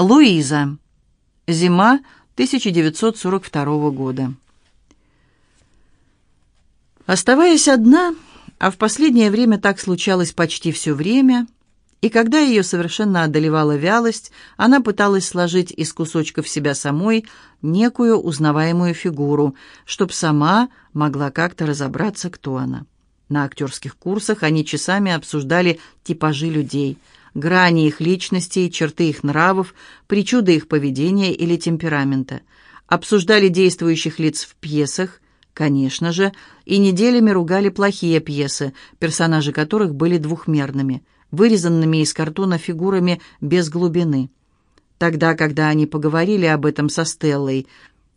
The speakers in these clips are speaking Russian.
Луиза. Зима 1942 года. Оставаясь одна, а в последнее время так случалось почти все время, и когда ее совершенно одолевала вялость, она пыталась сложить из кусочков себя самой некую узнаваемую фигуру, чтобы сама могла как-то разобраться, кто она. На актерских курсах они часами обсуждали типажи людей, грани их личностей, черты их нравов, причуды их поведения или темперамента. Обсуждали действующих лиц в пьесах, конечно же, и неделями ругали плохие пьесы, персонажи которых были двухмерными, вырезанными из картона фигурами без глубины. Тогда, когда они поговорили об этом со Стеллой,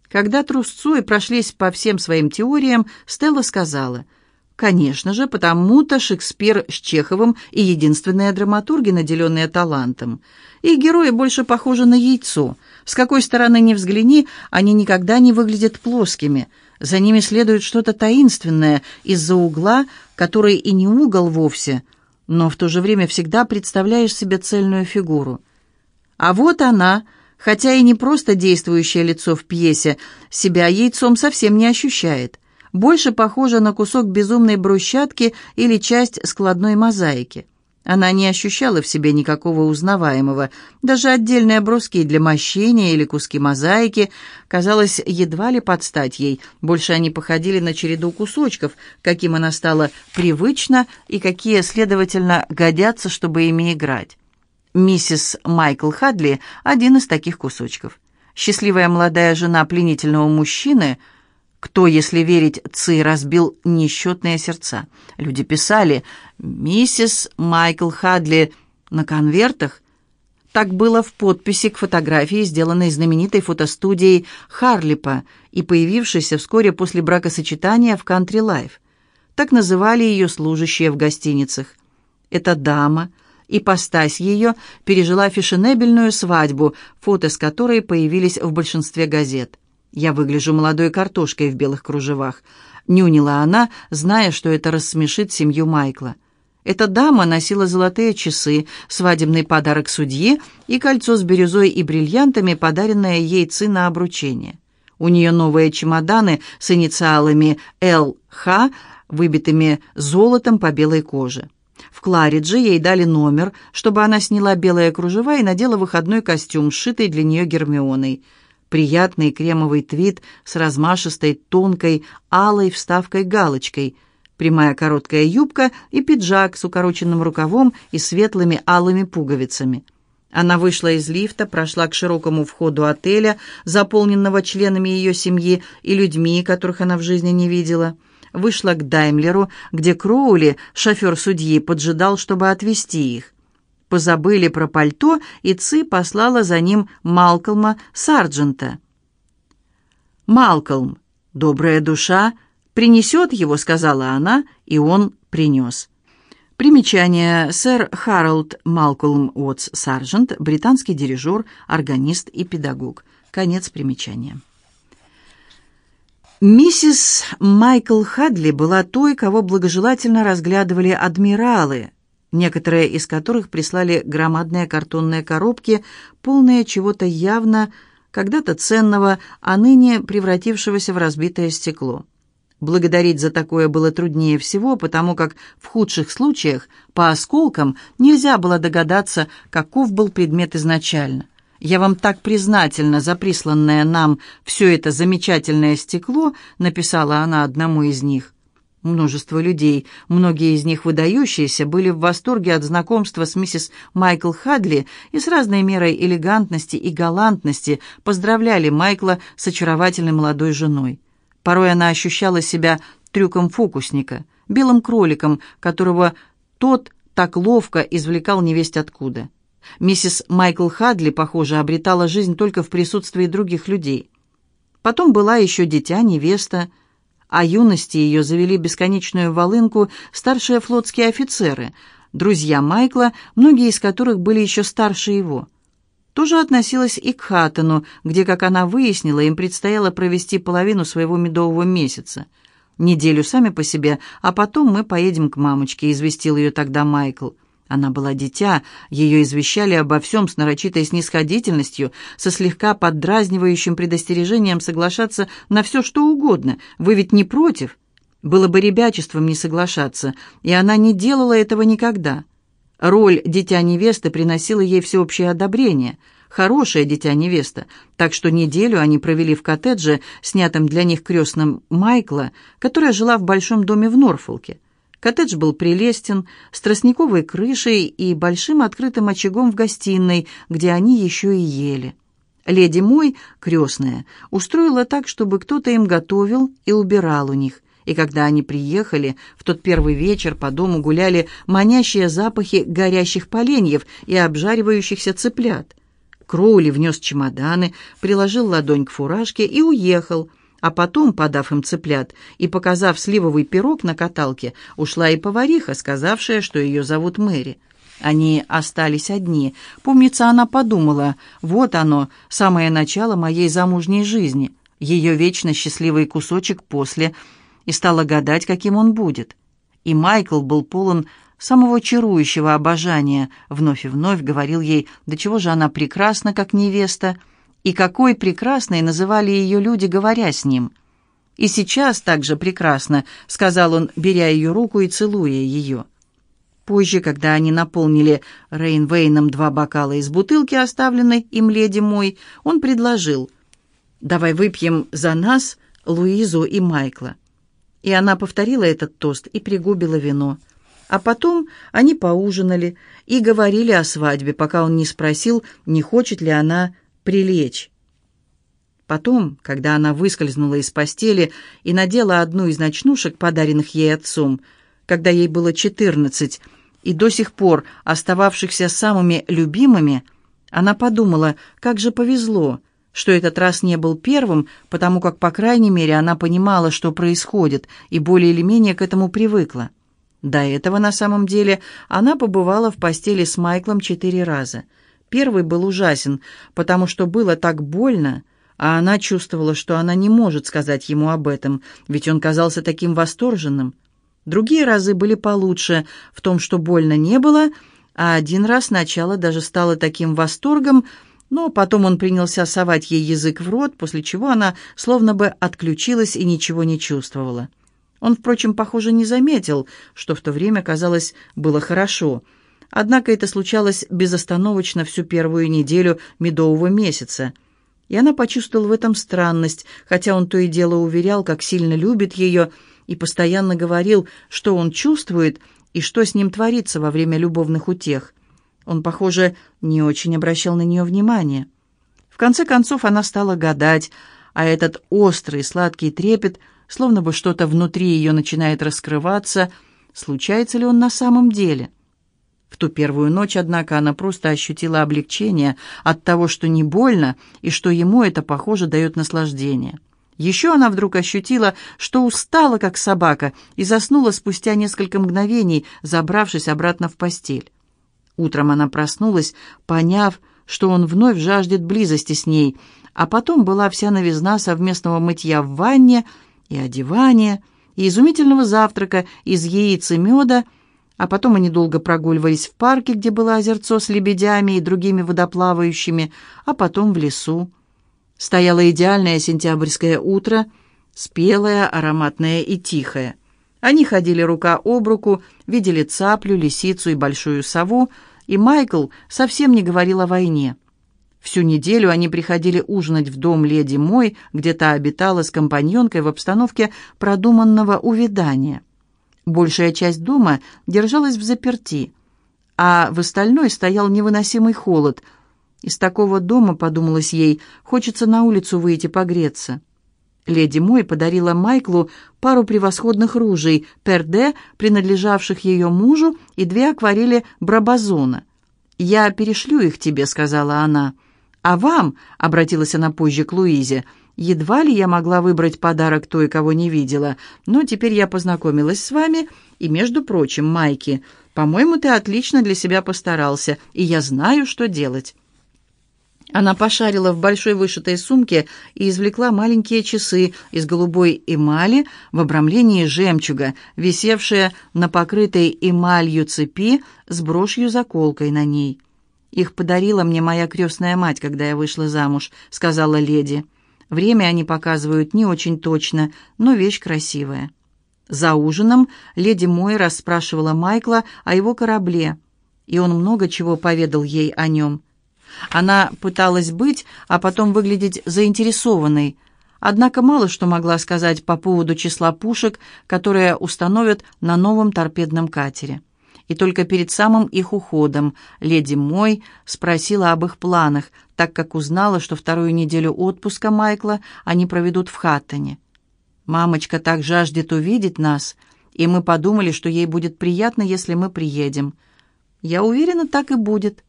когда трусцой прошлись по всем своим теориям, Стелла сказала, «Конечно же, потому-то Шекспир с Чеховым и единственные драматурги, наделенные талантом. Их герои больше похожи на яйцо. С какой стороны ни взгляни, они никогда не выглядят плоскими». За ними следует что-то таинственное из-за угла, который и не угол вовсе, но в то же время всегда представляешь себе цельную фигуру. А вот она, хотя и не просто действующее лицо в пьесе, себя яйцом совсем не ощущает. Больше похожа на кусок безумной брусчатки или часть складной мозаики. Она не ощущала в себе никакого узнаваемого. Даже отдельные бруски для мощения или куски мозаики, казалось, едва ли под стать ей. Больше они походили на череду кусочков, каким она стала привычна и какие, следовательно, годятся, чтобы ими играть. Миссис Майкл Хадли – один из таких кусочков. Счастливая молодая жена пленительного мужчины – кто, если верить Ци, разбил несчетные сердца? Люди писали «Миссис Майкл Хадли» на конвертах. Так было в подписи к фотографии, сделанной знаменитой фотостудией Харлипа и появившейся вскоре после бракосочетания в «Country Life». Так называли ее служащие в гостиницах. Эта дама, ипостась ее, пережила фешенебельную свадьбу, фото с которой появились в большинстве газет. Я выгляжу молодой картошкой в белых кружевах. Нюнила она, зная, что это рассмешит семью Майкла. Эта дама носила золотые часы, свадебный подарок судьи и кольцо с бирюзой и бриллиантами, подаренное ей Ци на обручение. У нее новые чемоданы с инициалами «ЛХ», выбитыми золотом по белой коже. В Кларидже ей дали номер, чтобы она сняла белые кружева и надела выходной костюм, сшитый для нее Гермионой – приятный кремовый твит с размашистой, тонкой, алой вставкой-галочкой, прямая короткая юбка и пиджак с укороченным рукавом и светлыми алыми пуговицами. Она вышла из лифта, прошла к широкому входу отеля, заполненного членами ее семьи и людьми, которых она в жизни не видела. Вышла к Даймлеру, где Кроули, шофер судьи, поджидал, чтобы отвезти их позабыли про пальто, и Ци послала за ним Малкольма Сарджента. «Малкольм, добрая душа, принесет его», — сказала она, и он принес. Примечание. Сэр Харолд Малкольм Уотс Сарджент, британский дирижер, органист и педагог. Конец примечания. Миссис Майкл Хадли была той, кого благожелательно разглядывали адмиралы, некоторые из которых прислали громадные картонные коробки, полные чего-то явно когда-то ценного, а ныне превратившегося в разбитое стекло. Благодарить за такое было труднее всего, потому как в худших случаях по осколкам нельзя было догадаться, каков был предмет изначально. «Я вам так признательна за присланное нам все это замечательное стекло», написала она одному из них. Множество людей, многие из них выдающиеся, были в восторге от знакомства с миссис Майкл Хадли и с разной мерой элегантности и галантности поздравляли Майкла с очаровательной молодой женой. Порой она ощущала себя трюком фокусника, белым кроликом, которого тот так ловко извлекал невесть откуда. Миссис Майкл Хадли, похоже, обретала жизнь только в присутствии других людей. Потом была еще дитя, невеста, о юности ее завели бесконечную волынку старшие флотские офицеры, друзья Майкла, многие из которых были еще старше его. Тоже относилась и к Хаттону, где, как она выяснила, им предстояло провести половину своего медового месяца. «Неделю сами по себе, а потом мы поедем к мамочке», — известил ее тогда Майкл. Она была дитя, ее извещали обо всем с нарочитой снисходительностью, со слегка поддразнивающим предостережением соглашаться на все, что угодно. Вы ведь не против? Было бы ребячеством не соглашаться, и она не делала этого никогда. Роль дитя-невесты приносила ей всеобщее одобрение. Хорошее дитя-невеста, так что неделю они провели в коттедже, снятом для них крестным Майкла, которая жила в большом доме в Норфолке. Коттедж был прелестен, с тростниковой крышей и большим открытым очагом в гостиной, где они еще и ели. Леди мой, крестная, устроила так, чтобы кто-то им готовил и убирал у них. И когда они приехали, в тот первый вечер по дому гуляли манящие запахи горящих поленьев и обжаривающихся цыплят. Кроули внес чемоданы, приложил ладонь к фуражке и уехал – а потом, подав им цыплят и показав сливовый пирог на каталке, ушла и повариха, сказавшая, что ее зовут Мэри. Они остались одни. Помнится, она подумала, вот оно, самое начало моей замужней жизни, ее вечно счастливый кусочек после, и стала гадать, каким он будет. И Майкл был полон самого чарующего обожания, вновь и вновь говорил ей, до чего же она прекрасна, как невеста, — и какой прекрасной называли ее люди, говоря с ним. «И сейчас так же прекрасно», — сказал он, беря ее руку и целуя ее. Позже, когда они наполнили Рейнвейном два бокала из бутылки, оставленной им леди мой, он предложил «Давай выпьем за нас, Луизу и Майкла». И она повторила этот тост и пригубила вино. А потом они поужинали и говорили о свадьбе, пока он не спросил, не хочет ли она прилечь. Потом, когда она выскользнула из постели и надела одну из ночнушек, подаренных ей отцом, когда ей было четырнадцать, и до сих пор остававшихся самыми любимыми, она подумала, как же повезло, что этот раз не был первым, потому как, по крайней мере, она понимала, что происходит, и более или менее к этому привыкла. До этого, на самом деле, она побывала в постели с Майклом четыре раза — Первый был ужасен, потому что было так больно, а она чувствовала, что она не может сказать ему об этом, ведь он казался таким восторженным. Другие разы были получше в том, что больно не было, а один раз сначала даже стало таким восторгом, но потом он принялся совать ей язык в рот, после чего она словно бы отключилась и ничего не чувствовала. Он, впрочем, похоже, не заметил, что в то время, казалось, было хорошо — Однако это случалось безостановочно всю первую неделю медового месяца. И она почувствовала в этом странность, хотя он то и дело уверял, как сильно любит ее, и постоянно говорил, что он чувствует и что с ним творится во время любовных утех. Он, похоже, не очень обращал на нее внимания. В конце концов она стала гадать, а этот острый сладкий трепет, словно бы что-то внутри ее начинает раскрываться, случается ли он на самом деле – в ту первую ночь, однако, она просто ощутила облегчение от того, что не больно, и что ему это, похоже, дает наслаждение. Еще она вдруг ощутила, что устала, как собака, и заснула спустя несколько мгновений, забравшись обратно в постель. Утром она проснулась, поняв, что он вновь жаждет близости с ней, а потом была вся новизна совместного мытья в ванне и одевания, и изумительного завтрака из яиц и меда, а потом они долго прогуливались в парке, где было озерцо с лебедями и другими водоплавающими, а потом в лесу. Стояло идеальное сентябрьское утро, спелое, ароматное и тихое. Они ходили рука об руку, видели цаплю, лисицу и большую сову, и Майкл совсем не говорил о войне. Всю неделю они приходили ужинать в дом леди Мой, где та обитала с компаньонкой в обстановке продуманного увядания. Большая часть дома держалась в заперти, а в остальной стоял невыносимый холод. Из такого дома, подумалось ей, хочется на улицу выйти погреться. Леди Мой подарила Майклу пару превосходных ружей, перде, принадлежавших ее мужу, и две акварели Брабазона. «Я перешлю их тебе», — сказала она. «А вам», — обратилась она позже к Луизе, — Едва ли я могла выбрать подарок той, кого не видела, но теперь я познакомилась с вами, и, между прочим, Майки, по-моему, ты отлично для себя постарался, и я знаю, что делать». Она пошарила в большой вышитой сумке и извлекла маленькие часы из голубой эмали в обрамлении жемчуга, висевшие на покрытой эмалью цепи с брошью-заколкой на ней. «Их подарила мне моя крестная мать, когда я вышла замуж», — сказала леди. «Время они показывают не очень точно, но вещь красивая». За ужином леди Мой расспрашивала Майкла о его корабле, и он много чего поведал ей о нем. Она пыталась быть, а потом выглядеть заинтересованной, однако мало что могла сказать по поводу числа пушек, которые установят на новом торпедном катере. И только перед самым их уходом леди Мой спросила об их планах, так как узнала, что вторую неделю отпуска Майкла они проведут в Хаттоне. «Мамочка так жаждет увидеть нас, и мы подумали, что ей будет приятно, если мы приедем. Я уверена, так и будет».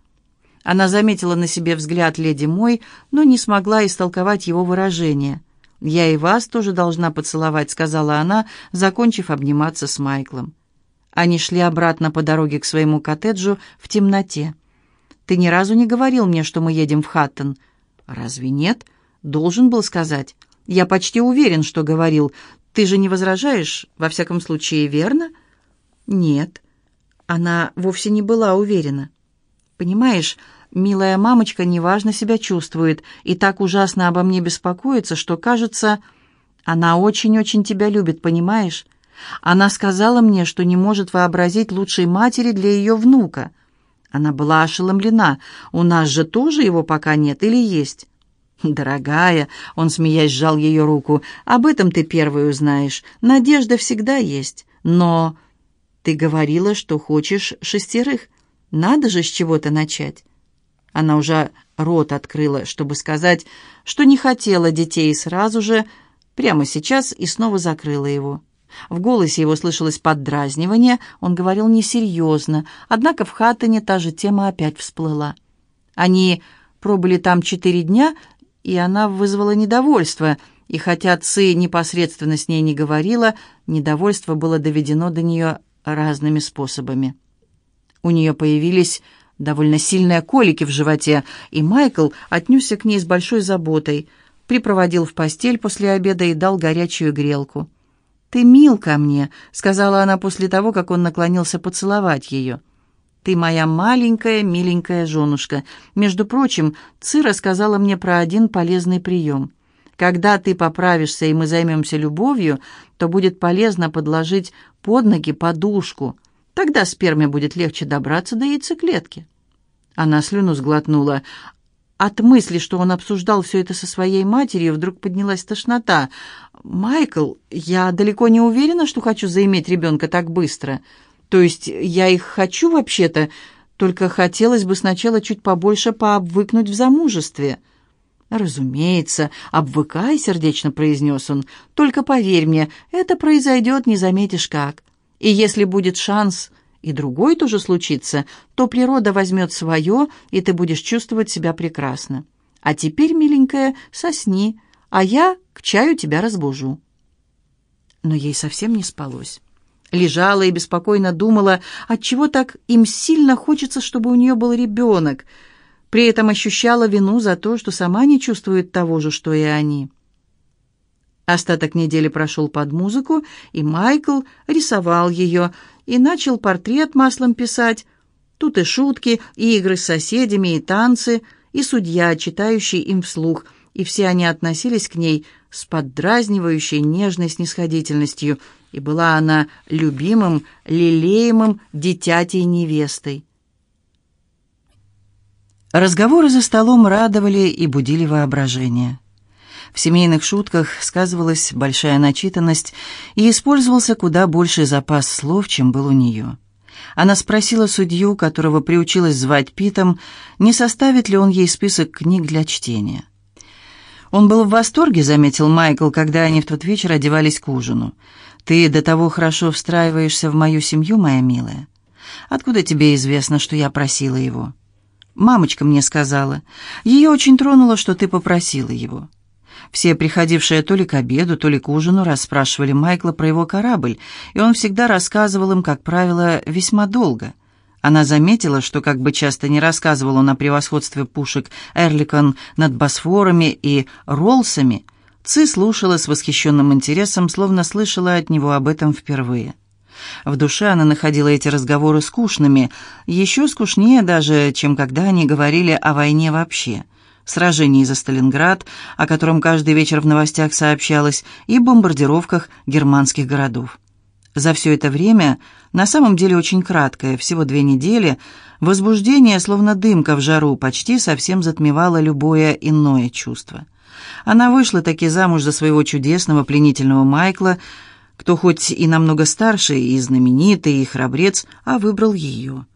Она заметила на себе взгляд леди Мой, но не смогла истолковать его выражение. «Я и вас тоже должна поцеловать», — сказала она, закончив обниматься с Майклом. Они шли обратно по дороге к своему коттеджу в темноте. «Ты ни разу не говорил мне, что мы едем в Хаттон». «Разве нет?» «Должен был сказать». «Я почти уверен, что говорил. Ты же не возражаешь, во всяком случае, верно?» «Нет». Она вовсе не была уверена. «Понимаешь, милая мамочка неважно себя чувствует и так ужасно обо мне беспокоится, что, кажется, она очень-очень тебя любит, понимаешь? Она сказала мне, что не может вообразить лучшей матери для ее внука. Она была ошеломлена. У нас же тоже его пока нет или есть?» «Дорогая», — он, смеясь, сжал ее руку, — «об этом ты первой узнаешь. Надежда всегда есть. Но ты говорила, что хочешь шестерых. Надо же с чего-то начать». Она уже рот открыла, чтобы сказать, что не хотела детей сразу же, прямо сейчас, и снова закрыла его. В голосе его слышалось поддразнивание, он говорил несерьезно, однако в Хаттоне та же тема опять всплыла. Они пробыли там четыре дня, и она вызвала недовольство, и хотя Ци непосредственно с ней не говорила, недовольство было доведено до нее разными способами. У нее появились довольно сильные колики в животе, и Майкл отнесся к ней с большой заботой, припроводил в постель после обеда и дал горячую грелку. «Ты мил ко мне», — сказала она после того, как он наклонился поцеловать ее. «Ты моя маленькая, миленькая женушка. Между прочим, Ци рассказала мне про один полезный прием. Когда ты поправишься, и мы займемся любовью, то будет полезно подложить под ноги подушку. Тогда сперме будет легче добраться до яйцеклетки». Она слюну сглотнула. От мысли, что он обсуждал все это со своей матерью, вдруг поднялась тошнота. «Майкл, я далеко не уверена, что хочу заиметь ребенка так быстро. То есть я их хочу вообще-то, только хотелось бы сначала чуть побольше пообвыкнуть в замужестве». «Разумеется, обвыкай», — сердечно произнес он. «Только поверь мне, это произойдет, не заметишь как. И если будет шанс, и другой тоже случится, то природа возьмет свое, и ты будешь чувствовать себя прекрасно. А теперь, миленькая, сосни, а я к чаю тебя разбужу». Но ей совсем не спалось. Лежала и беспокойно думала, отчего так им сильно хочется, чтобы у нее был ребенок — при этом ощущала вину за то, что сама не чувствует того же, что и они. Остаток недели прошел под музыку, и Майкл рисовал ее и начал портрет маслом писать. Тут и шутки, и игры с соседями, и танцы, и судья, читающий им вслух, и все они относились к ней с поддразнивающей нежной снисходительностью, и была она любимым, лелеемым дитятей невестой. Разговоры за столом радовали и будили воображение. В семейных шутках сказывалась большая начитанность и использовался куда больший запас слов, чем был у нее. Она спросила судью, которого приучилась звать Питом, не составит ли он ей список книг для чтения. Он был в восторге, заметил Майкл, когда они в тот вечер одевались к ужину. «Ты до того хорошо встраиваешься в мою семью, моя милая. Откуда тебе известно, что я просила его?» Мамочка мне сказала. Ее очень тронуло, что ты попросила его. Все приходившие то ли к обеду, то ли к ужину расспрашивали Майкла про его корабль, и он всегда рассказывал им, как правило, весьма долго. Она заметила, что, как бы часто не рассказывал он о превосходстве пушек Эрликон над Босфорами и Роллсами, Ци слушала с восхищенным интересом, словно слышала от него об этом впервые. В душе она находила эти разговоры скучными, еще скучнее даже, чем когда они говорили о войне вообще. Сражении за Сталинград, о котором каждый вечер в новостях сообщалось, и бомбардировках германских городов. За все это время, на самом деле очень краткое, всего две недели, возбуждение, словно дымка в жару, почти совсем затмевало любое иное чувство. Она вышла таки замуж за своего чудесного, пленительного Майкла, кто хоть и намного старше, и знаменитый, и храбрец, а выбрал ее.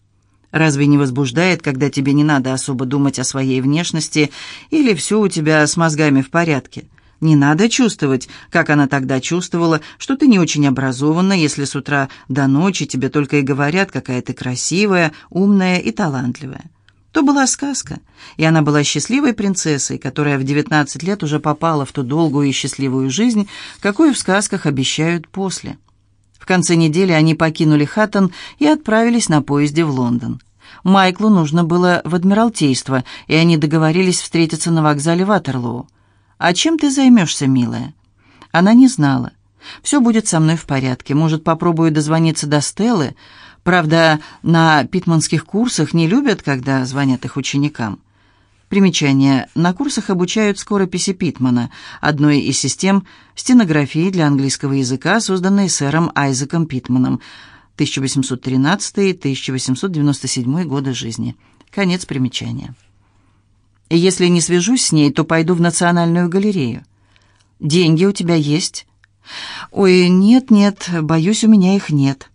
Разве не возбуждает, когда тебе не надо особо думать о своей внешности, или все у тебя с мозгами в порядке? Не надо чувствовать, как она тогда чувствовала, что ты не очень образована, если с утра до ночи тебе только и говорят, какая ты красивая, умная и талантливая. То была сказка, и она была счастливой принцессой, которая в 19 лет уже попала в ту долгую и счастливую жизнь, какую в сказках обещают после. Конце недели они покинули Хаттон и отправились на поезде в Лондон. Майклу нужно было в Адмиралтейство, и они договорились встретиться на вокзале Ватерлоу. «А чем ты займешься, милая?» Она не знала. «Все будет со мной в порядке. Может, попробую дозвониться до Стеллы?» Правда, на питманских курсах не любят, когда звонят их ученикам. Примечание. На курсах обучают скорописи Питмана, одной из систем стенографии для английского языка, созданной сэром Айзеком Питманом, 1813-1897 годы жизни. Конец примечания. Если не свяжусь с ней, то пойду в Национальную галерею. Деньги у тебя есть? Ой, нет-нет, боюсь, у меня их нет.